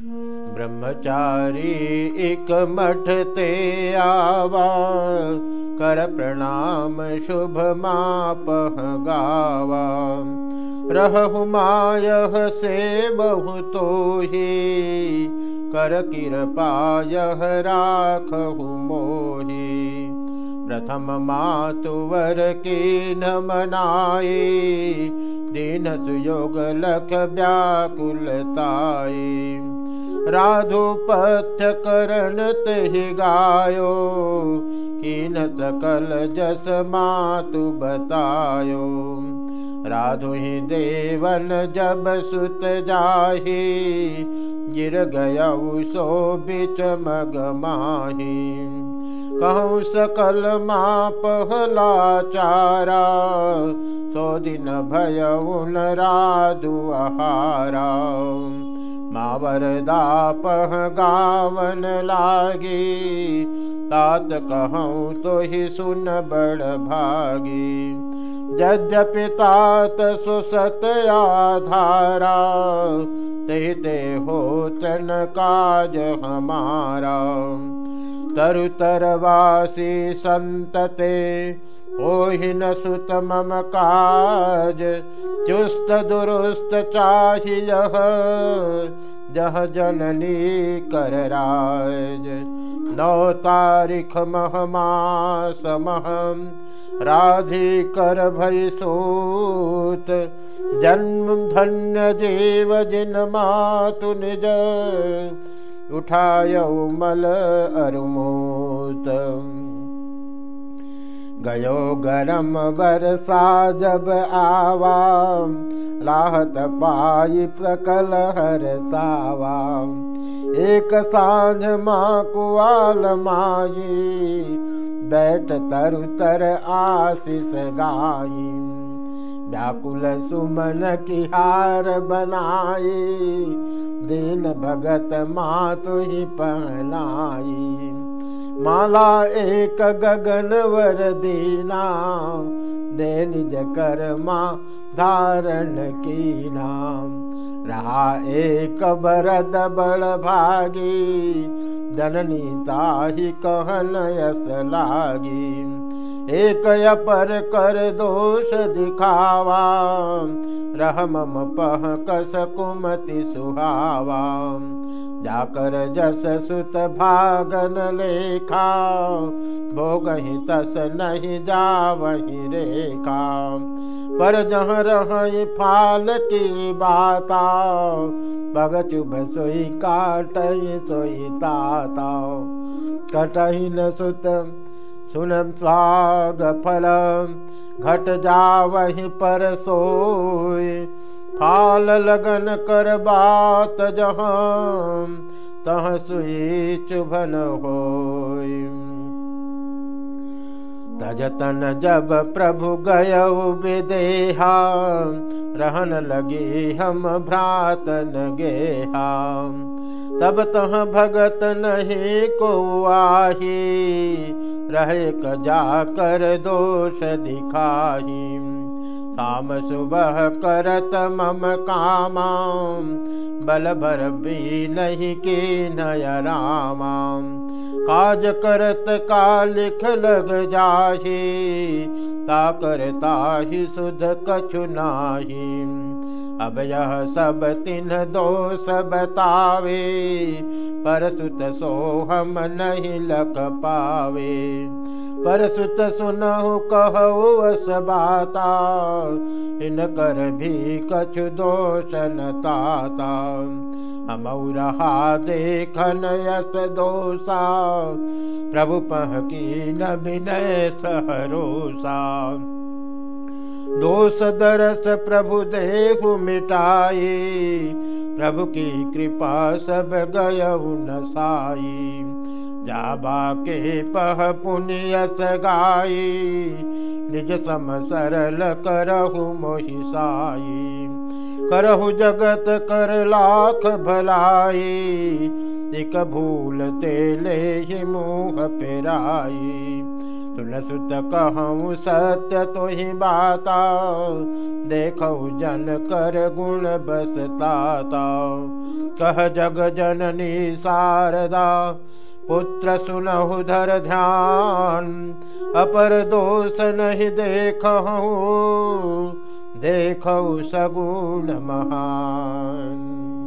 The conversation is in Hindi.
ब्रह्मचारी एक मठ ते आवा, कर प्रणाम शुभ मापह गावा। रहु मायह से बहु तो ही कर किरपायह राखहु मोही। प्रथम मातुवर की न मनाए दीन सुयोग लख व्याकुलताए राधु जस मातु बतायो राधु ही देवन जब सुत जाही गिर गया सो बिच मग माही कहूँ सकल माँ सो दिन भय उन राधु आहारा माँ वरदा पह गावन लागी तात कहूँ तो ही सुन बड़ भागी। यद्यपि तात सुसत आधारा ते ते हो तन काज हमारा तरुतरवासी सन्तते ओहि न सुत मम काज, चुस्त दुरुस्त चाहियह जह जननी कर राज। नौ तारीख मह मास महम, राधि कर भय सूत, जन्म धन्य जीव जिन मातु निज। उठाय मल अरुमोत। गयो गरम बरसा जब आवा लाहत पाई प्रकल हर सावा। एक सांझ माँ कुआल माई बैठ तरु तर आशीष गाई। व्याकुल सुमन की हार बनाई दीन भगत मातु ही पहनाई माला एक गगन वर दीना। दे निज कर माँ धारण की नाम रहा एक बरद बड़ भागी। जननी ताही कहन यस लागी एक अपर कर दोष दिखावा, रहमम पह कस कुमति सुहावा। जाकर जस सुत भागन लेखा, भोग ही तस नहीं जा वही रेखा। पर जह रह फाल की बाता पग चुभ सोई काट सोई ताता। कटही न सुत सुनम स्वाग फल घट जा वही पर सोय फाल लगन कर बात जहाँ, तह सुई चुभन हो तजतन जब प्रभु गय विदेहा, रहन लगे हम भ्रातन गेहा। तब तह भगत नहीं को आही रहे क जाकर दोष दिखाही। शाम सुबह करत मम कामा। बल भर भी नहीं के नय रामा। काज करत का लिख लग जाही। करता ही सुध कछु नाही। अब यह सब तिन दोष बतावे पर सुत सो हम नहीं लग पावे। पर सुत सुनहु कहु बाता, इन कर भी कछु दोषन ताता। हम रहा देखन यस दोषा, प्रभु पह की न विनय सहरोसा दोष दरस प्रभु देहु मिटाई प्रभु की कृपा सब गय न साई। जाबा के पह पुण्यस गाई। निज सम सरल करहु मोहि साई। करहु जगत कर लाख भलाई। एक भूल ते ले मुँह पेराई सुन सुत कहूँ सत्य तो ही बाता। देखो जन कर गुण बसता कह जग जननी शारदा, पुत्र सुनहु धर ध्यान। अपर दोष नहीं देख देख सगुण महान।